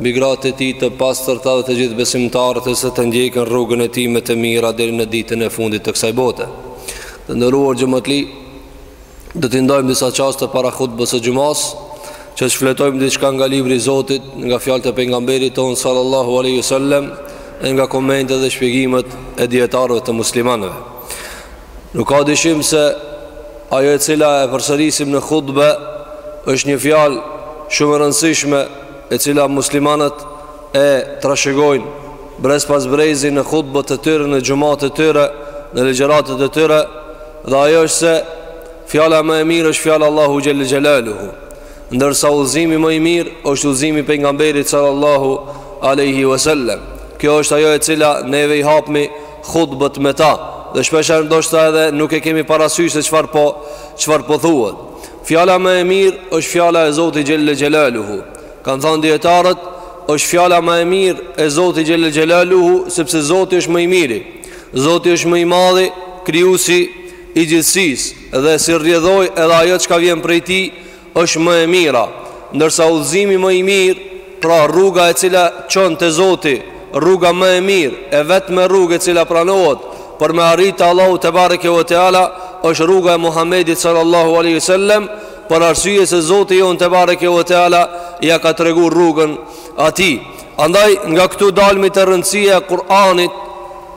Mbi gratë e tij të pastërta dhe të gjithë besimtarët që e ndjekin rrugën e tij me të mira deri në ditën e fundit të kësaj bote. Të nderuar xhamatli, do t'i ndajmë disa çaste para hutbes së xhumasë, që të shfletojmë diçka nga libri i Zotit, nga fjalët e pejgamberit tonë sallallahu alaihi wasallam, e nga komentet dhe shpjegimet e dijetarëve të muslimanëve. Nuk ka dyshim se ajo e cila e përsërisim në hutbe është një fjalë shumë e rëndësishme e cila muslimanët e trashëgojnë brez pas brezi në hutbet e tyre në xhumatë e tyre në ligjëratat e tyre dhe ajo është se fjala më e mirë është fjala e Allahut xhelle xhelaluhu ndërsa udhëzimi më i mirë është udhëzimi i pejgamberit sallallahu alaihi wasallam kjo është ajo e cila neve i hapmi hutbet me ta dhe shpesh herë ndoshta edhe nuk e kemi parasysh se çfarë po çfarë po thuhet. Fjala më e mirë është fjala e Zotit xhelle xhelaluhu. Kanë thanë dijetarët, është fjala më e mirë e Zotit xhelle xhelaluhu sepse Zoti është më i miri. Zoti është më i madhi, krijuesi i gjithësisë dhe si rrjedhojë edhe ajo çka vjen prej tij është më e mira, ndërsa udhëzimi më i mirë, pra rruga e cila çon te Zoti, rruga më e mirë, e vetmja rrugë e cila pranohet për me arrit te Allahu tebareke ve teala, është rruga e Muhamedit sallallahu alaihi wasallam, për arsye se Zoti jonë tebareke ve teala ia ka tregu rrugën atij. Andaj nga këtu dalmi te rëndësia e Kur'anit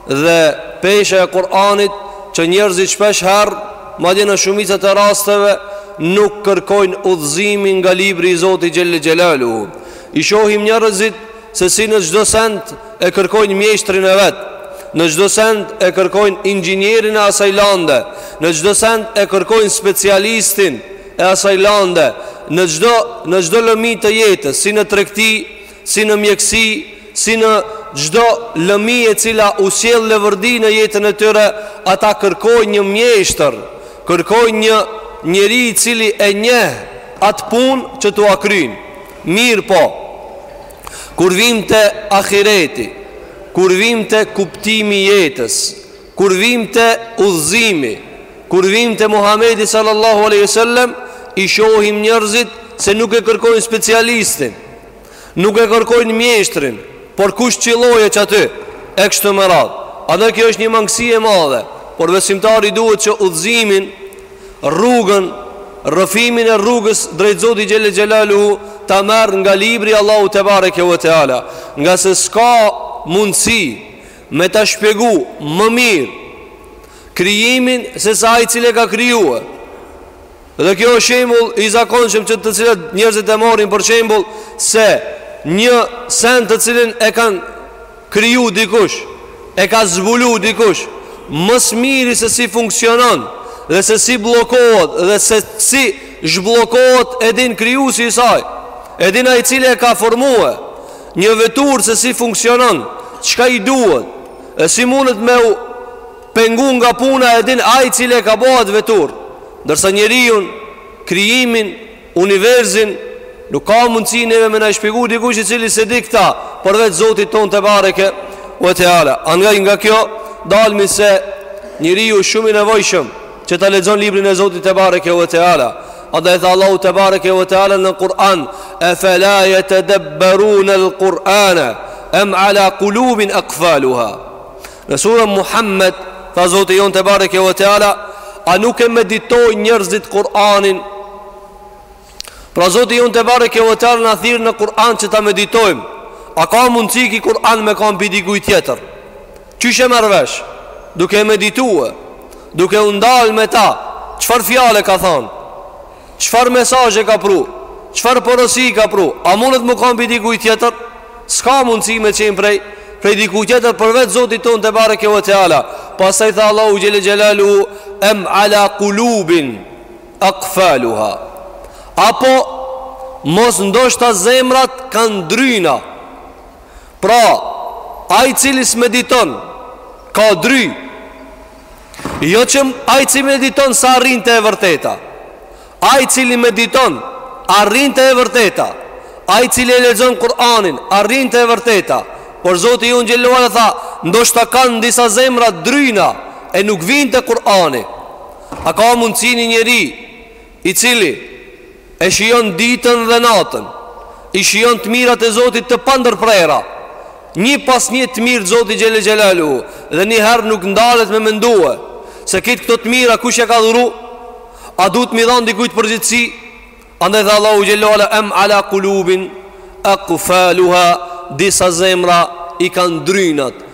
Dhe pesha e Kur'anit që njerëzit shpesh herë, madje në shumicat e rasteve, nuk kërkojnë udhëzimin nga libri i Zotit xhelle xhelaluhu. I shohim njerëzit se si në çdo send e kërkojnë mjeshtrin e vet, në çdo send e kërkojnë inxhinierin e asaj lande, në çdo send e kërkojnë specialistin e asaj lande, në çdo në çdo lëmi të jetës, si në tregti, si në mjekësi, si në çdo lëmi e cila u sjell leverdi në jetën e tyre, ata kërkojnë një mjeshtër, kërkojnë një njeri i cili e njeh atë punë që t'ua kryn. Mirëpo, kur vim te ahireti, kur vim te kuptimi i jetës, Kur vim te udhëzimi, kur vim te Muhamedi sallallahu alaihi wasallam, i shohim njerëzit se nuk e kërkojnë specialistin, nuk e kërkojnë mjeshtrin, por kush qëllojë aty, e kështu me radhë. Edhe kjo është një mangësi e madhe, por besimtari duhet që udhëzimin, rrugën, rrëfimin e rrugës drejt Zotit xhelle xhelaluhu, ta merr nga libri i Allahut tebareke ve teala, ngase s'ka mundësi, Me ta shpjegu më mirë krijimin se sa ai cili e ka krijuar. Dhe kjo është shembull i zakonshëm që të cilët njerëzit e marrin për shembull se një send të cilin e kanë kriju dikush, e ka zbulu dikush, më së miri se si funksionon dhe se si bllokohet dhe se si zhbllokohet e din krijuesi i saj. E din ai i cili e ka formuar. Një veturë se si funksionon Çka i duhet E si mundet me u pengu nga puna e din ai i cili e ka bo at veturë Ndërsa njeriun Krijimin Univerzin Nuk ka mundësi neve me na i shpjegu Dikush i cili s'i di këta Përveç zotit tonë tebareke ve teala Andaj nga kjo Dalmi se Njeriu shumë i nevojshëm Që ta lexon librin e zotit tebareke ve teala Andaj tha Allahu tebareke ve teala në Kur'an, "E fela yatadabbarun al-Qur'ana am ala qulubin aqfaluha." Në surën Muhammed, tha Zoti jonë tebareke ve teala, "A nuk e meditojnë njerëzit Kur'anin?" Pra Zoti jonë tebareke ve teala na thirr në Kur'an që ta meditojmë. A ka mundësi ky Kur'an me kanë pi dikuj tjetër? Qysh e merr vesh? Duke e meditue, duke u ndal me ta, çfarë fjale ka thanë? Çfarë mesazhe ka pru? Çfarë porosi ka pru? A mundet me kanë pi dikuj tjetër? S'ka mundësi me qenë prej, prej dikuj tjetër përveç Zotit tonë tebareke ve teala. Pastaj tha Allahu xhele xhelaluhu, em ala kulubin, akfaluha. Apo, mos ndoshta zemrat kanë dryna, Pra, ai i cili s'mediton ka dry. Jo që ai i cili mediton s'arrin te e vërteta. Ai i cili mediton arrin te e vërteta. Ai i cili e lexon Kur'anin arrin te e vërteta. Por Zoti jonë xhele ala tha, ndoshta kanë disa zemra dryna e nuk vijnë te Kur'ani. A ka mundësi një njeri I cili e shijon ditën dhe natën, i shijon të mirat e Zotit të pandërprera, një pas një të mirat e Zotit xhele xhelaluhu, dhe asnjëherë nuk ndalet me mendue se krejt këto të mira kush e ka dhuru, a duhet me i dhanë dikujt përgjegjësi? Andaj tha Allahu xhele ala em ala kulubin aqfaluha disa zemra i kanë drynat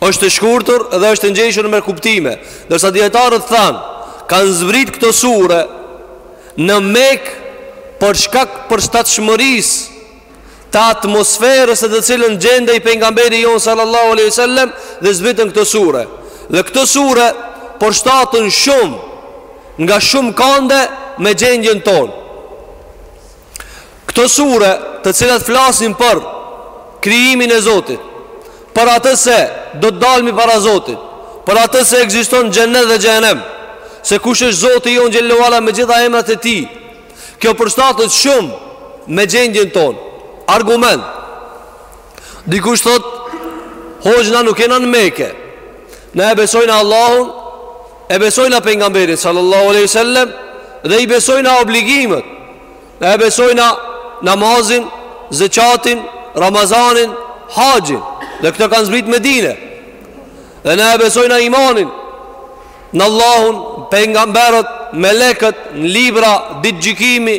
është e shkurtur dhe është e ngjeshur me kuptime, ndërsa dijetarët thanë, kanë zbrit këto sure në Mekë për shkak të përshtatshmërisë të atmosferës në të cilën gjendej pejgamberi jonë sallallahu alaihi wasallam dhe zbritën këto sure. Dhe këto sure përshtaten shumë nga shumë kande me gjendjen tonë. Këto sure, të cilat flasim për krijimin e Zotit, për atë se do të dalmi para Zotit, për atë se ekziston xhennet dhe xhehenem, se kush është Zoti jonë xhelle ue ala me gjitha emrat e tij. Kjo përshtatet shumë me gjendjen tonë. Argument Dikush thot hoxhë, na nuk jena në Mekë Na e besojna Allahun E besojna pejgamberin Sallallahu aleyhi sallem Dhe i besojna obligimet Na e besojna namazin Zeqatin Ramazanin Haxhin Dhe këto kanë zbrit në Medine Dhe na e besojna imanin Në Allahun Pejgamberët Melekët Në libra Ditë gjykimi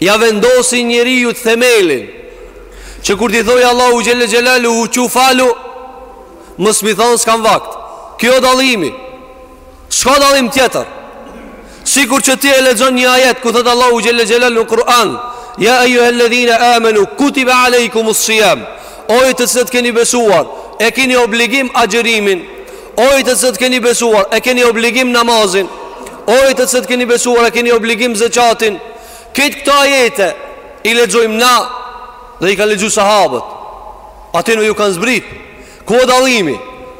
Ia vendosin njeriut themelin Që kur t'i thojë Allahu xhelle xhelaluhu çu falu Mos me i thanë s'kam vakt Ky o dallimi S'ka dallim tjetër Sikur që ti e lexon një ajet Ku thotë Allahu xhelle xhelaluhu në Kur'an Ja ejjuhel-ledhine amenu Kutibe alejkumus-sijam O ju të cilët keni besuar E keni obligim agjerimin O ju të cilët keni besuar, e keni obligim namazin. O ju të cilët keni besuar, e keni obligim zakatin. Këtë këto ajete i lexojmë na dhe i kanë lexuar sahabët. Atyne ju kanë zbrit. Ku është dallimi?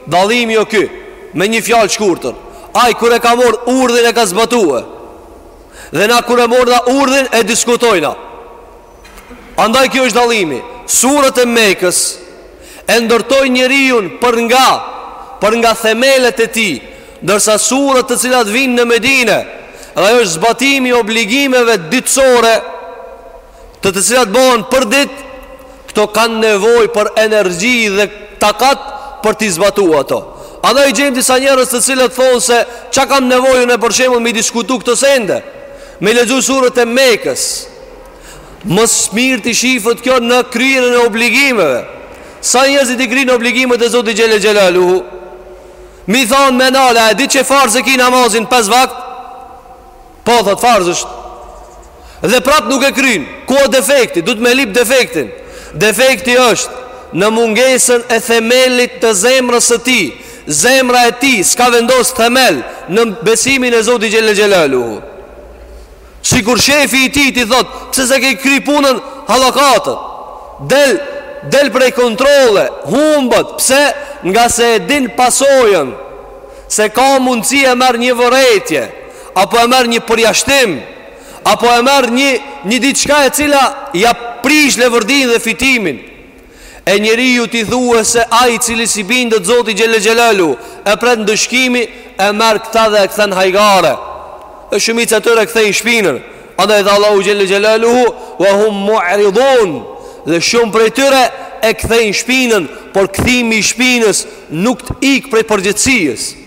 Dallimi o ky. Me një fjalë shkurtër. Ai kur e ka marr urdhin e ka zbatue. Dhe na kur e morrna urdhin e diskutojna. Andaj kjo është dallimi Suret e Mekës E ndërtojnë njeriun për nga Për nga themelet e tij Ndërsa suret të cilat vijnë në Medine Dhe ajo është zbatimi i obligimeve ditore Të të cilat bëhen për ditë Këto kanë nevojë për energji dhe takat Për t'i zbatu ato Andaj gjejmë disa njerëz të cilat thonë se Ça kam nevojë unë për shembull me i diskutu këto sende Me lexu suret e Mekës Më së mirti shifet kjo në kryerjen e obligimeve Sa njerëzit i kryejnë obligimet e Zotit xhelle xhelaluhu Me i thanë more ti a e di që farz e ki namazin 5 vakt Po thot farz është Dhe prap nuk e kryn Ku o defekti, duhet me lyp defektin Defekti është Në mungesën e themelit të zemrës së tij Zemra e tij s'ka vendos themel Në besimin e Zotit xhelle xhelaluhu Sikur shefi i tij t'i thotë, pse s'e ke kry punën hallakatet. Del del prej kontrolle, humbet, pse ngase e din pasojën. Se ka mundësi e merr një vërejtje, apo e merr një përjashtim, apo e merr një një diçka e cila ia prish leverdinë dhe fitimin. E njeriu t'i thuesh se ai i cili s'i bindet Zotit xhelle xhelaluhu e pret ndëshkimi e merr këta dhe e kthen hajgare e shumica e tyre kthejnë shpinën andaj tha Allahu xhelle xhelaluhu wa hum mu'ridun dhe shumë prej tyre e kthejnë shpinën por kthimi i shpinës nuk të ik prej përgjegjësisë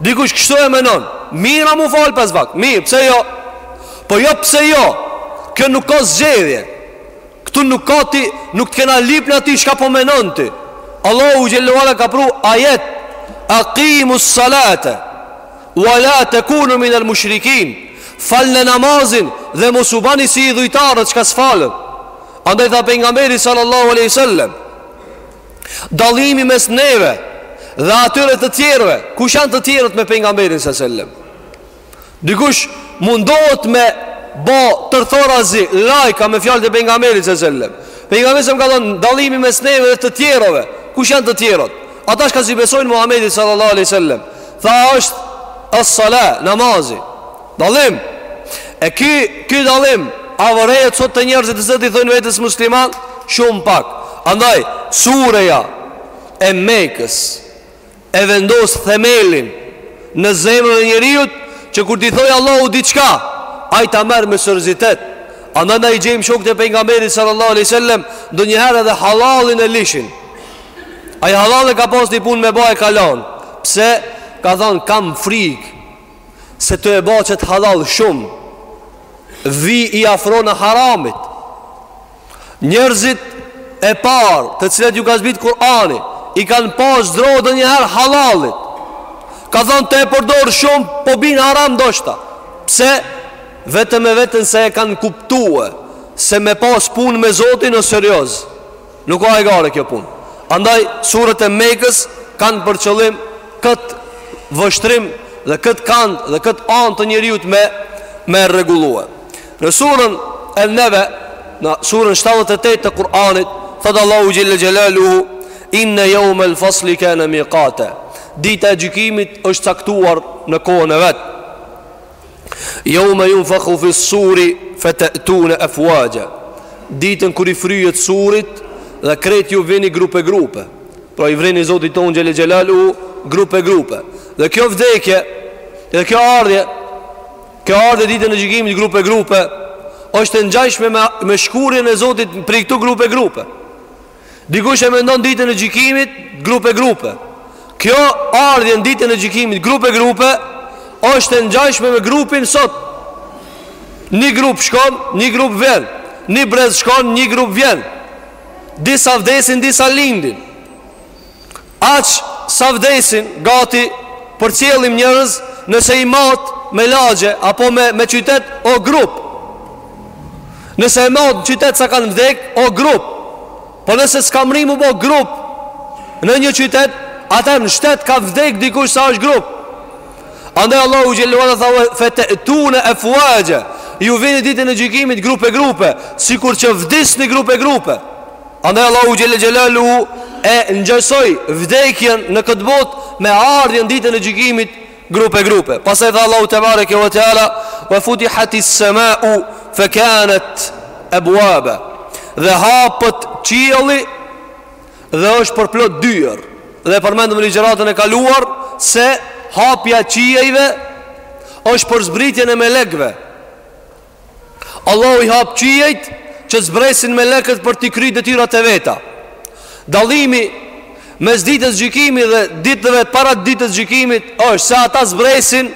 Dikush kështu e menon Mirë o m'u falë pesë vakt Mirë, pse jo Po jo pse jo Kjo nuk ka zgjedhje Këtu nuk ka ti Nuk të kena lyp na ty Shka po menon ti Allahu xhelle ue ala ka pru Ajet Akimu salate Wala tekunu minel mushrikin Falne namazin Dhe mos u bani si idhujtarët Shka s'falen Andaj tha pejgamberi sallallahu aleyhi sallem Dallimi mes neve dhe atyre të tjerëve, kush janë të tjerët me pejgamberin sa selam? Dikush mundohet me bo tërthorazi, lajka me fjalët e pejgamberit sa selam. Pejgamberi sa selam ka thonë dallimi mes neve dhe të tjerëve, kush janë të tjerët? Ata shka s'i besojnë Muhamedit sallallahu alaihi wasallam, tha është as-sala, namazi. Dalim E ky, ky dalim A vërehet sot te njerëzit të cilët i thojnë vetes musliman Shumë pak Andaj, sureja e mekës E vendos themelin Në zemrën e njeriut Që kur t'i thojë Allahu diçka Ai ta merr me seriozitet Andaj na i gjejmë shokët e pejgamberit sallallahu alai sallem Ndonjëherë edhe hallallin e lishin Ai hallall e ka pas një punë me ba e ka lan Pse ka thonë kam frikë Se tu e ba qet hallall shumë Vij i afrona haramit Njerëzit e parë Të cilët ju ka zbrit Kurani I kanë pas dro ndonjëherë hallallit Ka thonë tu e përdorë shumë Po bi n'haram ndoshta Pse vetëm e vetëm se e kanë kuptue Se me pas punë me Zotin o serioz Nuk o hajgare kjo punë. Andaj surët e Mekës kanë për qëllim kët vështrim dhe kët kand dhe kët anë të njeriut me e rregullue. Në surën En Nebe, në surën 78 të Kur'anit, thotë Allahu xhelle xhelaluhu inna yawm al-fasl kana miqata. Dita e gjykimit është caktuar në kohën e vet. Yawma yunfakhu fi s-suri fata'tuna afwaja. Ditën kur i fryhet surit dhe krejt ju vini grupe grupe. Pra i vini Zotit tonë xhelle xhelaluhu grupe grupe. Dhe kjo vdekje, dhe kjo ardhje, kjo ardhje ditën e gjykimit grupe grupe është e ngjashme me me shkurjen e Zotit prej këtu grupe grupe. Dikush e mendon ditën e gjykimit grupe grupe. Kjo ardhje në ditën e gjykimit grupe grupe është e ngjashme me grupin sot. Një grup shkon, një grup vjen. Një brez shkon, një grup vjen. Disa vdesin, disa lindin. Aq sa vdesin gati përcjellim njerëz nëse i mat me lagje apo me me qytet o grup. Nëse e mat në qytet sa kanë vdek o grup. Po nëse s'ka mri më bë grup në një qytet, ata në shtet ka vdek dikush sa është grup. Andaj Allahu xhele ve ala tha fe te'tune efvaxhe. Ju vini ditën e gjykimit grupe grupe, sikur që vdisni grupe grupe. Andaj Allahu xhele xhelaluhu e ngjasoi vdekjen në këtë botë me ardhjen ditën e gjykimit grupe grupe. Pastaj tha Allahu tebareke ve teala ve futihatis semau fe kanet ebuabe dhe hapet qielli dhe është përplot dyer dhe përmendëm ligjëratën e kaluar se hapja qiejve është për zbritjen e melekve Allahu i hap qiejt që zbresin melekët për t'i kry detyrat e veta. Dallimi mes ditës gjykimit dhe ditëve para ditës gjykimit është se ata zbresin,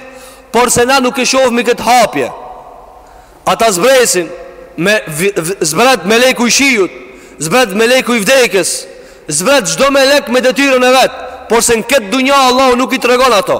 porse na nuk e shofmi këtë hapje. Ata zbresin, me, zbret meleku i shiut, zbret meleku i vdekjes, zbret çdo melek me detyrën e vet, porse në këtë dunja Allahu nuk i tregon ato.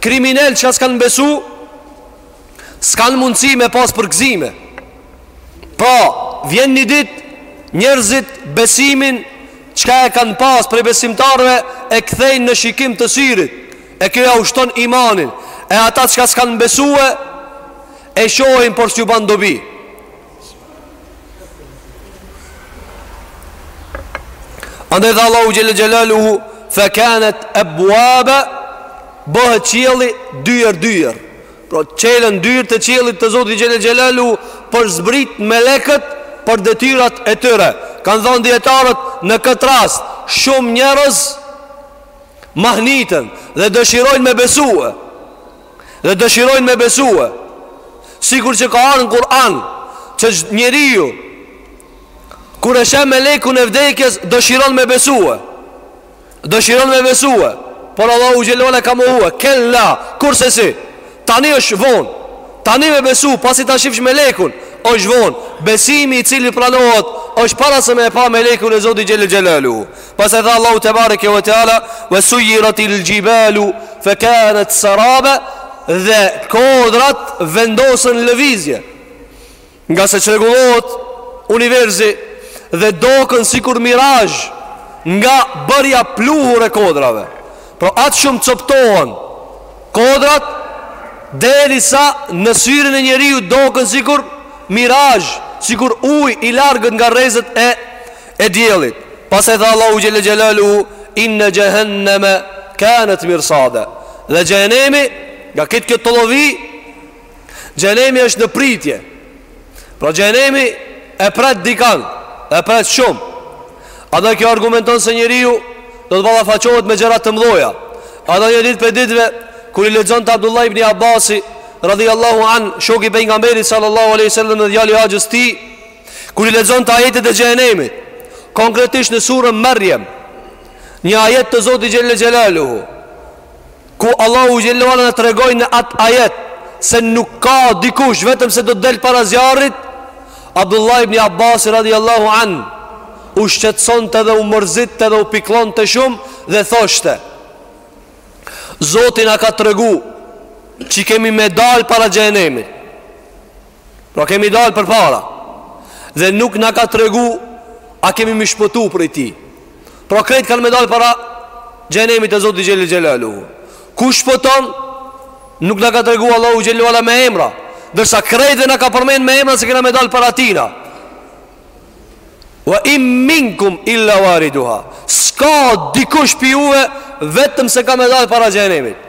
Kriminelët çka s'kanë besu S'kanë mundësi me pas përgëzime Pra, vjen një ditë Njerëzit besimin Çka e kanë pas prej besimtarëve E kthejnë në shikim të syrit E kjo ja u shton imanin E ata çka s'kanë besue E shohin por s'ju ban dobi Andaj tha Allahu xhele xhelaluhu Fe kanet ebuabe Bëhet qielli dyer dyer Pra çelen dyert e qiellit të Zotit xhele xhelaluhu Për zbrit melekët Për detyrat e tyre Kanë thënë dijetarët në këtë rast Shumë njerëz Mahniten Dhe dëshirojnë me besue Dhe dëshirojnë me besue Sikur që ka ardh në Kur'an Që njeriu Kur e sheh melekun e vdekjes Dëshiron me besue Dëshiron me besue Por Allahu xhele ve ala ka mohue Kella, kursesi Tani është vonë Tani me besu, pasi ta shifsh melekun është vonë Besimi i cili pranohet është para se me e pa melekun e Zotit xhele xhelaluhu Pastaj tha Allahu tebareke ve teala, "Wa suyiratil jibalu fa kanat saraba" dhe kodrat vendosen në lëvizje. Ngase çrregullohet universi dhe doken sikur mirazh nga bërja pluhur e kodrave. Pra aq shumë coptohen kodrat derisa në syrin e njeriut doken sikur mirazh, sikur ujë i largët nga rrezet e E diellit. Pastaj tha Allahu xhelle xhelaluhu inna jahannama kanat mirsada. Dhe xhenemi, nga gjithë kjo tollovi, xhenemi është në pritje. Pra xhenemi e pret dikan, e pret shumë. Andaj kjo argumenton se njeriu do të ballafaqohet me gjëra të mëdha? Andaj një ditë prej ditëve kur i lexonte Abdullah ibn Abbasi radhiyallahu an, shoku i pejgamberit sallallahu alaihi wasallam dhe djali i axhës tij, Kur i lexonte ajetet e xhenemit, konkretisht në suren Maryam, një ajet të Zotit xhelle xhelaluhu, ku Allahu xhelle ve ala na tregoi në atë ajet se nuk ka dikush vetëm se do të del para zjarrit, Abdullah ibn Abbas radhiyallahu an u shqetësonte dhe u mërzitte dhe u pikllonte shumë dhe thoshte: Zoti na ka tregu që kemi me dal para xhenemit. Pra kemi dalë përpara Dhe nuk na ka tregu A kemi me shpëtu prej tij Pra krejt kanë me dalë para xhenemit të Zotit xhelle xhelaluhu Kush shpëton Nuk na ka tregu Allahu xhelle ve ala me emra Ndërsa krejtve na ka përmen me emra Se kena me dalë para tina Wa in minkum illa wariduha S'ka dikush pi juve Vetëm se ka me dalë para xhenemit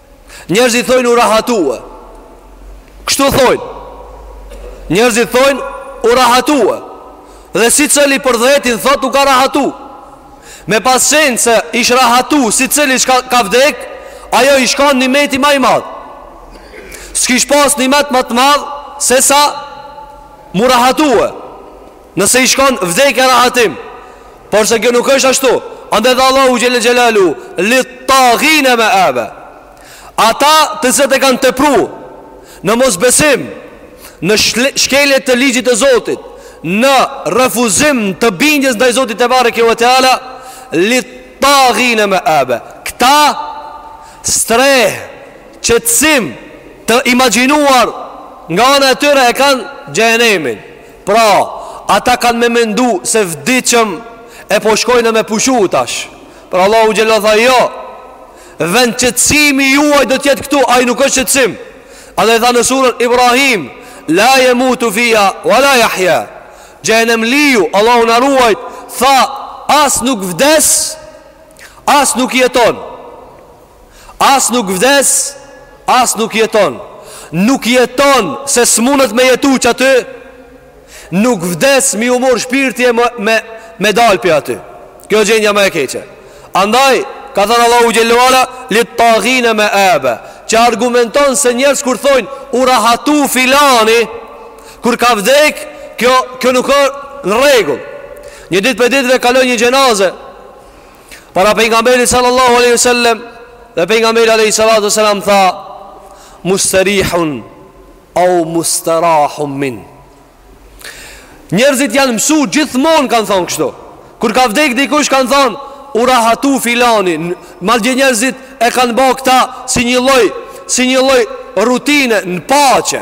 Njerëzit thojnë u rahatue Kështu thojnë Njerëzit thojnë u rahatue Dhe secili për të vetin thot u ka rahatu Me pas qenë se ish rahatu secili që ka, ka vdek Ajo ish kan nimeti ma i madh S'kish pas nimet ma të madh Sesa m'u rahatue Nëse ish kon vdekja rahatim Por se kjo nuk është ashtu Andaj tha Allahu xhelle xhelaluhu Littagine meaba Ata të cilët e kanë tepru Në mosbesim Në shkelje të ligjit të Zotit Në refuzim të bindjes Ndaj Zotit tebareke ve teala Littagine meaba Këta strehë Qetësim Të imagjinuar Nga ana e tyre e kanë xhenemin Pra, ata kanë me mendu se vdiqëm e po shkojnë me pushu tash. Por Allahu xhelle tha jo, vend qetësimi juaj do t'jetë këtu, ai nuk është qetësim. Edhe tha në suren Ibrahim, la jemutu fiha, wa la jahja. Xhehenemliu, Allahu na ruajt, tha as nuk vdes, as nuk jeton. As nuk vdes, as nuk jeton. Nuk jeton se s'munet me jetu qaty, nuk vdes m'iu marr shpirti e me, me, me dal prej aty. Kjo gjendja ma e keqe. Andaj, ka thënë Allahu xhelle ue ala, lit-tagine meaba, që argumenton se njerëz kur thojnë, u rahatu filani, kur ka vdek, kjo, kjo nuk është në rregull. Një ditë prej ditëve kaloi një xhenaze, Para pejgamberit sallallahu alaihi wasallam dhe pejgamberi alaihi salatu wasallam tha mustarihun au mustarahun min. Njerëzit janë mësu gjithmonë kanë thonë kështu. Kur ka vdek dikush kanë thonë u rahatu filani. Madje njerëzit e kanë ba këta si një lloj si një lloj rutine në paqe.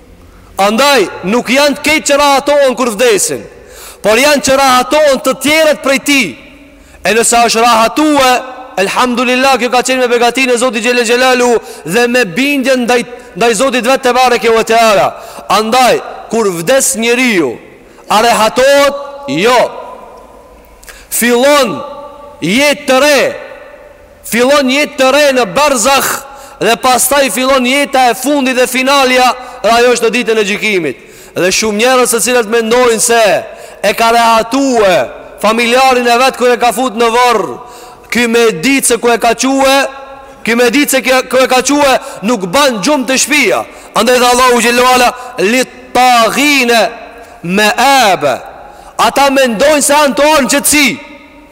Andaj, nuk janë të kejt që rahatohen kur vdesin, por janë që rahatohen të tjerët prej tij. E nëse është rahatue, elhamdulillah, kjo ka qenë me begatinë e Zotit xhelle xhelaluhu dhe me bindjen ndaj, ndaj Zotit vet tebareke ue teala. Andaj, kur vdes njeriu, a rahatohet? Jo. Fillon jetë të re, Fillon jetë të re në Berzah dhe pastaj fillon jeta e fundit dhe finalja dhe ajo është në ditën e gjykimit. Dhe shumë njerëz të cilët mendojnë se e ka rehatue familjarin e vet kur e ka fut në vorr, ky me ditë se ku e ka çue, ky me ditë se ku e ka çue nuk ban gjumë te shpia. Andaj tha Allahu xhelle ue ala lit-tagine meaba. Ata mendojnë se janë tu ra në qetësi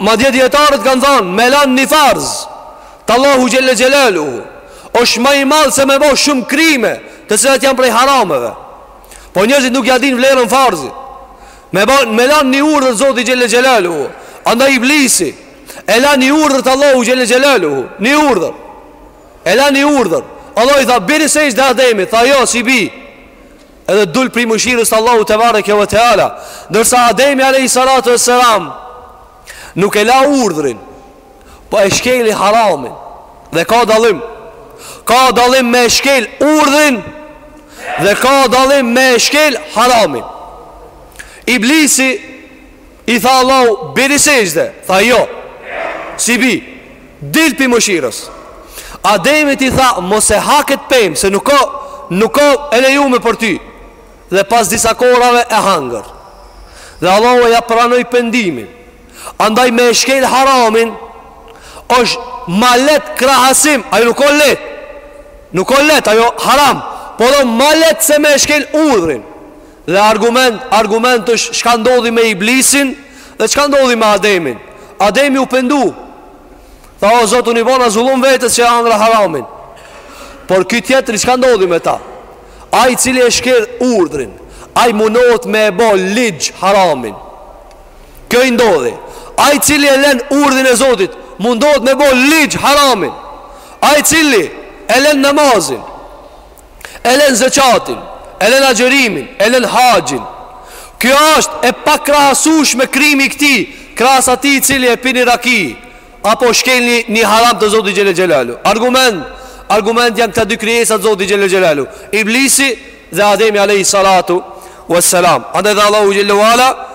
Madje dijetarët kanë thanë, me lanë një farz të Allahut xhelle xhelaluhu, është ma i madh se me ba shumë krime, të cilat janë prej harameve. Po njerëzit nuk ia dinë vlerën farzit. Me, ba, me lanë një urdhër të Zotit xhelle xhelaluhu, andaj Iblisi e la një urdhër të Allahut xhelle xhelaluhu, një urdhër, e la një urdhër, Allahu i tha, biri sexhde Ademit, tha jo, s'i bi, edhe dul prej mëshirës t'Allahut tebareke ue teala Ndërsa Ademi alejhi salatu ue selam Nuk e la urdhrin Po e shkeli haramin Dhe ka dallim Ka dallim me e shkel urdhrin Dhe ka dallim me e shkel haramin Iblisi I tha Allahu, bini sexhde, tha jo, s'i bi, dil prej mëshirës. Ademit i tha, mos e ha ket pemë, se nuk o, nuk o e lejume për ty. Dhe pas disa korave e hangër. Dhe Allahu e ja pranoi pëndimin. Andaj me e shkel haramin, është ma leht krahasim, ajo nuk o leht, nuk o leht, ajo haram, por o ma leht se me e shkel urdhrin. Dhe argument, argument është çka ndodhi me iblisin dhe çka ndodhi me ademin. Ademi u pendu. Tha o Zot unë i bona zullum vetes që e hangra haramin. Por ky tjetri çka ndodhi me ta. Ai i cili e shkel urdhrin, ai munohet me e bo ligjë haramin. Kjo i ndodhi. Ai i cili e len urdhrin e zotit, mundohet me bo ligjë haramin. Ai i cili e len namazin, e len zeqatin, e len agjërimin, e len haxhin. Kjo është e pakrahasushme krimi i këtij, krahas atij i cili e pin raki, apo shkel një haram të Zotit xhel-le xhelaluhu. Argument, argument janë këta dy krijesa të Zotit xhel-le xhelaluhu, iblisi dhe ademi a.s. Andaj dhe Allahu xhel-le xhelaluhu,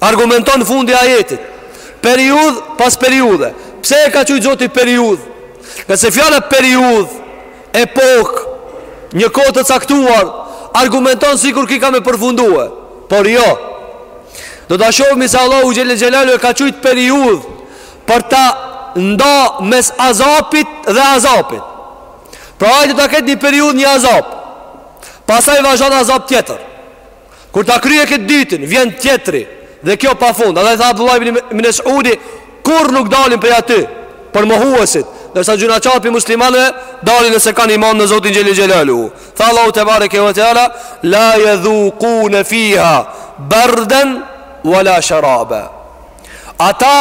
Argumenton fundi i ajetit Periudhë pas periudhe Pse e ka qujtë Zoti periudhë Ngase fjala periudhë Epokë Një kohë të caktuar Argumenton sikur ky ka me përfundue Por jo Do ta shohmi se Allahu xhel-le xhelaluhu e ka qujtë periudhë Për ta nda mes azapit dhe azapit Pra ai do ta ketë një periudhë një azap Pastaj vazhdon azap tjetër Kur ta kryen këtë të dytin, vjen tjetri Dhe kjo pa fund Andaj tha Abdullah ibn Mesudi Kurrë nuk dalin prej aty Për mohuesit Ndërsa gjynahqarët prej muslimanëve Dalin nëse kanë iman në Zotin xhel-le xhelaluhu Tha Allahu tebareke ve teala La jedhukune fiha Berden Ve la sharaba Ata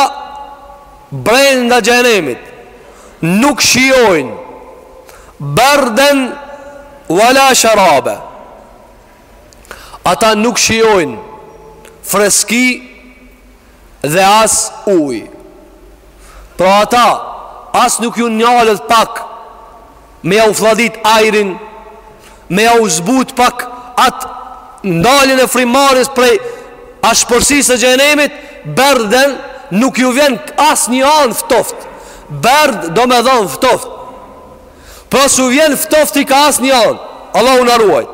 Brenda xhehenemit Nuk shijojnë Berden Ve la sharaba Ata nuk shijojnë freski dhe as ujë. Pra ata as nuk ju njallet pak me jau flladit ajrin, me jau zbut pak atë ndaljen e frymëmarrjes prej ashpërsisë së xhehenemit, berden nuk ju vjen as një anë ftoft. Berd do me thonë ftoft. Pra s'u vjen ftofti ka asnjë anë Allahu na ruajt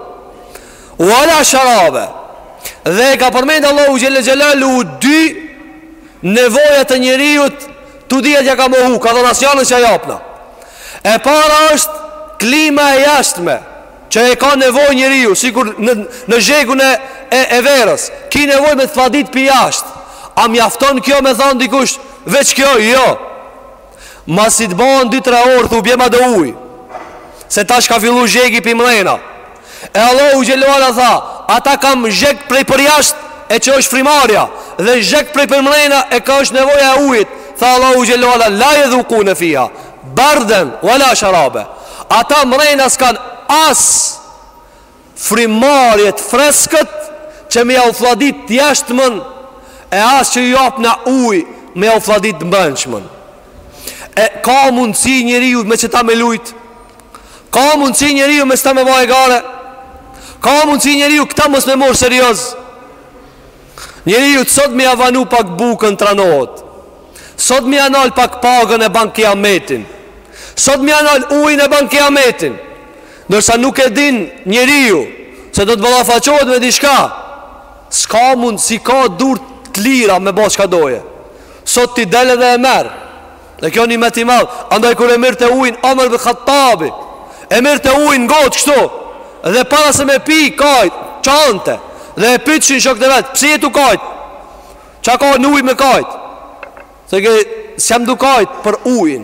Ua la sharabe Dhe e ka përmend Allahu xhele xhelaluhu dy Nevojat e njeriut Të dyjat ja ka mohu Ka thonë asnjanë që japna E para është klima e jashtme Që e ka nevojë njeriu Sikur në, në zhegun e, e, e verës Ki nevojë me të flladit për jashtë A mjafton kjo me thonë dikush Veç kjo jo Masi të ban dy tre orë Thu bjema do ujë Se tash ka fillu zhegi për mrena E Allahu xhele ua ala tha Ata kanë zheg prej përjasht E që është frymarrja Dhe zheg prej për mrena E ka është nevoja e ujit Tha Allahu xhele ua ala La jedhukune fiha Barden Wa la sharabe Ata mrena s'kanë as Frymarrje të freskët që me jau flladitë të jashtmen e as që ju japna ujë me jau flladitë të mbrendshmen. E ka mundësi njeriu me qeta me lujt? Ka mundësi njeriu me qeta me ba hajgare? Ka mundësi njeriu këta mos me marr serioz? Njeriut sot me ja vonu pak bukën tranohet. Sot me ja nal pak pagën e ban kiametin. Sot me ja nal ujin e ban kiametin. Ndërsa nuk e din njeriu se do të ballafaqohet me diçka, s'ka mund s'i ka durt të lira me bë çka doje. Sot ti del edhe e merr. Dhe kjo nimet i madh, andaj kur e mirrte ujin, Omer bin Khattabi, e mirrte ujin n'gotë kështu, dhe para se me pi, kajt, qante, dhe e pytshin shokt e vet, pse je tu kajt, ça ka në ujë me kajt, se ke, s'jam tu kajt për ujin,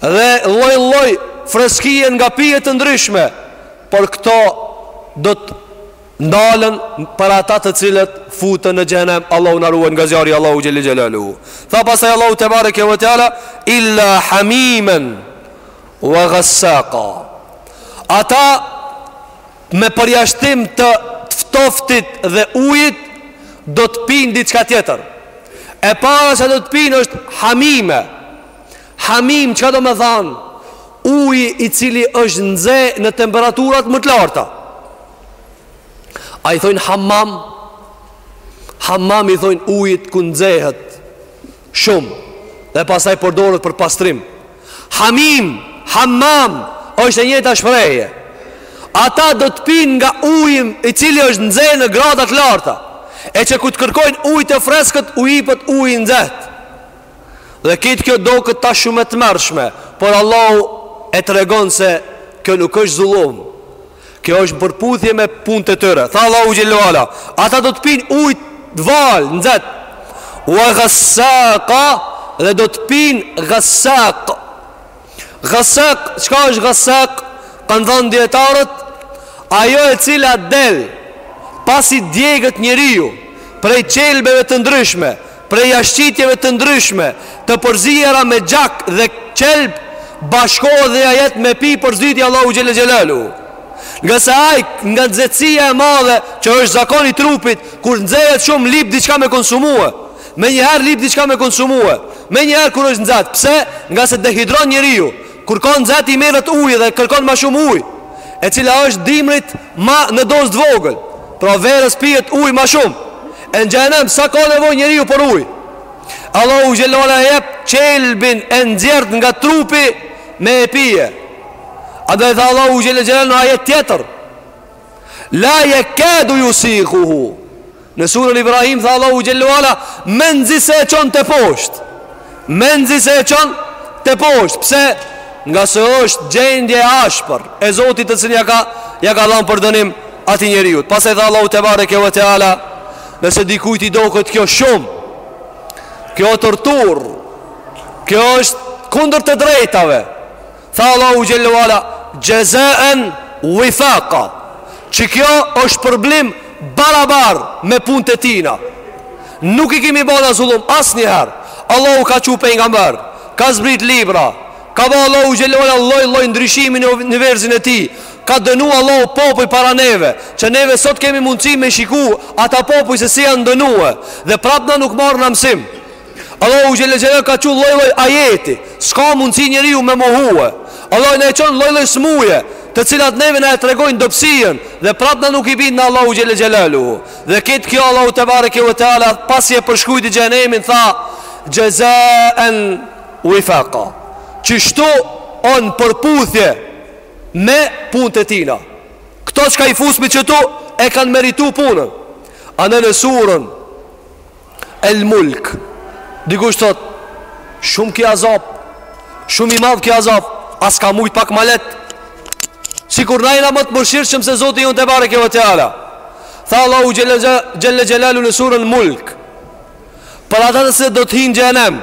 Dhe lloj lloj freskie nga pije të ndryshme Por këto do të ndalen për ata të cilët futen në xhehenem Allahu na ruaj nga zjarri Allahu xhele xhelaluhu Tha pastaj Allahu tebareke ve teala Illa hamimen Wa ghassaka Ata me përjashtim të ftoftit dhe ujit Do të pinë diçka tjetër E para që do të pinë është hamime Hamim çka domethan Uji i cili është nxe në temperaturat më të larta A i thojnë hamam Hamam i thojnë ujit ku nxehet Shumë Dhe pastaj përdoret për pastrim Hamim Hamam është e njëjta shprejhje Ata do të pinë nga uji i cili është nxe në grada të larta E që kur të kërkojnë ujë të freskët u jipet ujë i nxehtë Dhe këtë kjo doket tash shumë e tmerrshme Por Allahu e tregon se kjo nuk është zullum Kjo është në përputhje me punët e tyre Tha Allahu xhele ua ala Ata do të pinë ujë të valë të nxetë Ua gasaka dhe do të pinë gasak Ghassaq, çka është ghassaq? Kanë thanë dijetarët, ajo e cila del pasi djegët njeriu prej qelbeve të ndryshme, prej jashtëqitjeve të ndryshme, të përziera me gjak dhe qelb, bashkohet dhe ja jep me pi për zyti Allahu xhelle xhelaluhu. Ngase ai nga nxehtësia e madhe që është zakoni i trupit, kur nxehet shumë lip diçka me konsumue. Menjëherë lip diçka me konsumue Menjëherë kur është nxehtë Pse? Ngase dehidron njeriu Kur ka nxehtë i merret ujë dhe kërkon ma shumë ujë E cila është dimrit ma në dozë t'vogël Pra verës pijet ujë ma shumë E në xhehenem sa ka nevojë njeriu për ujë Allahu xhelle ve ala i jep qelbin e nxjerrt nga trupi me e pije A edhe tha Allahu xhelle ve ala në ajet tjetër La jekadu jusiguhu Në surën Ibrahim tha Allahu xhelle ve ala menzi se e çon te poshtë. Menzi se e çon te poshtë. Pse? Ngase është gjendje e ashpër e Zotit të cilin ja ka ja ka dhanë për dënim atij njeriut. Pastaj tha Allahu tebareke ve teala, nëse dikujt i doket kjo shumë, kjo torturë, kjo është kundër të drejtave. Tha Allahu xhelle wala jazaan wifaqa. Që kjo është shpërblim barabar me punët e tina. Nuk i kemi ba na zullum asnjëherë. Allahu ka çu pejgamber, ka zbrit libra, ka ba Allahu xhelle wala lloj-lloj ndryshimi në universin e tij. Ka dënu Allahu popuj para neve, që neve sot kemi mundësi me shiku ata popuj se si janë dënue dhe prapë na nuk marrim na mësim. Allahu xhelle xhelalu ka çu lloj lloj ajeti. S'ka mundsi njeriu me mohue. Allahu na e çon lloj lloj smuje, të cilat neve na e tregojnë dobësinë dhe prap na nuk i bin na Allahut xhelle xhelalu. Dhe këtë kjo Allahu tebareke ve teala pasi e përshkrujti xhehenemin tha jazaan wifaqa. Që është në përputhje me punët e tina. Kto çka i fusmi qetu e kanë meritu punën. A në surën El Mulk Dikush thot Shumë ky azab Shumë i madh ky azab A s'ka mujt pak ma lehtë Sikur na jena ma të mëshirshëm se Zoti jonë tebareke ve teala Tha Allahu xhelle xhelalu në surën Mulk Për ata të cilët do të hinë xhehenem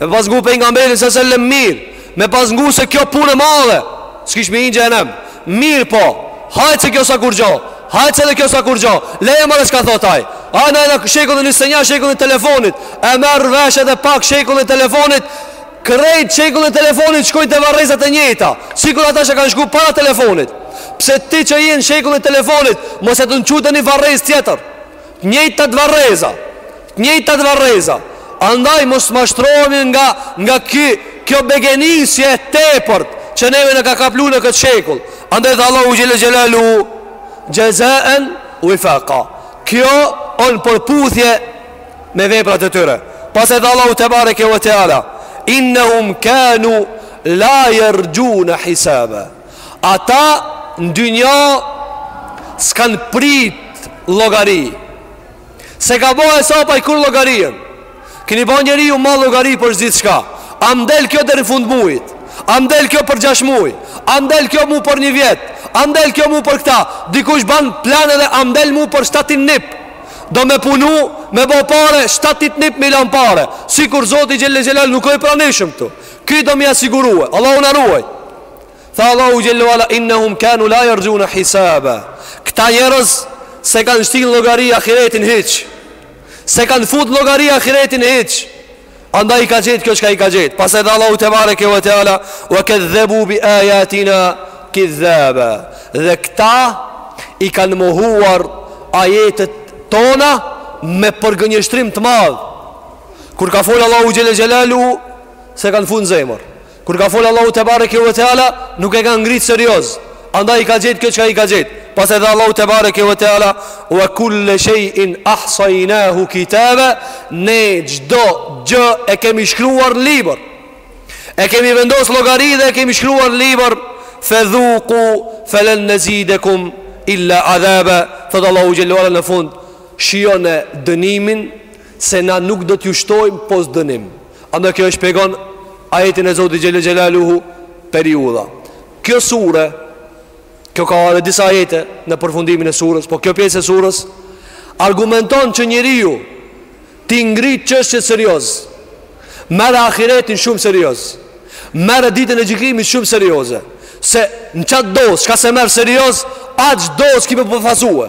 Me pas ngu pejgamberin alejhi selam mirë Me pas ngu se kjo punë e madhe S'kishim hi n'xhehenem Mirëpo Hajt se kjo s'ka kurgja Hajt se edhe kjo s'ka kurgja Leje më de çka thot ai A në edhe shekullin e njëzetenja shekullin e telefonit E merr vesh edhe pak shekullin e telefonit Krejt shekullin e telefonit Shkojnë te varrezat e njëjta Sikur ata që kanë shku para telefonit Pse ti që je n'shekullin e telefonit Mos e të në çu te një varrezë tjetër Njëjtat varreza Të njëjtat varreza. Andaj mos mashtrohemi nga nga ky kjo begenisje e tepërt që neve na ka kapluar në këtë shekull. Andaj tha Allahu xhele xhelaluhu jazaan wifaqa. Kjo on përputhje me veprat e tyre. Pastaj tha Allahu tebareke ve teala innahum kanu la yarjuna hisaba. Ata në dynja s'kanë prit llogari. Se ka bo hesap ai kur llogarien Kemi bo njeriu ma llogari për gjithçka A m'del kjo deri në fund mujit A m'del kjo për gjash muj A m'del kjo mu për një vjet A m'del kjo mu për këta Dikush ban plan edhe a m'del mu për shtatit nip Do me punu me bo pare Shtatit nip me i lan pare Sikur Zoti xhele xhelal nuk o i pranishëm këtu Ky do me i sigurue Allahu na ruajt Tha Allahu xhele ue ala Innehum kanu la jerxhune hisaba Këta njerëz S'e kanë shti n'llogari ahiretin hiç S'e kanë fut llogari ahiretin hiç Andaj i ka gjetë kjo çka i ka gjetë Pastaj tha Allahu tebareke ue teala Wa kedhebu bi ajatina kidhaba Dhe këta I kanë mohuar ajetet tona Me përgënjeshtrim të madh Kur ka folë Allahu xhele xhelaluhu S'e kanë fut në zemër Kur ka fol Allahu tebareke ve teala, nuk e ka ngrit serioz. Andaj i ka gjet kjo çka i ka gjet. Pastaj tha Allahu tebareke ve teala, "Wa kulla shay'in ahsaynahu kitaba", ne çdo gjë e kemi shkruar në libër. E kemi vendos llogari dhe e kemi shkruar në libër, "Fadhuqu falan nazidakum illa adhaba", thot Allahu xhele ue ala në fund, "Shijoni dënimin se na nuk do t'ju shtojmë pos dënim." Andaj kjo e shpjegon ajetin e Zotit xhele xhelaluhu periudha. Kjo sure, kjo ka edhe disa ajete në përfundimin e surës, po kjo pjesë e surës, argumenton që njeriu t'i ngrit çështjet serioz, merre ahiretin shumë serioz, merre ditën e gjykimit shumë serioze, se në qat dozë, çka s'e merr serioz, aq dozë ki me përfasue.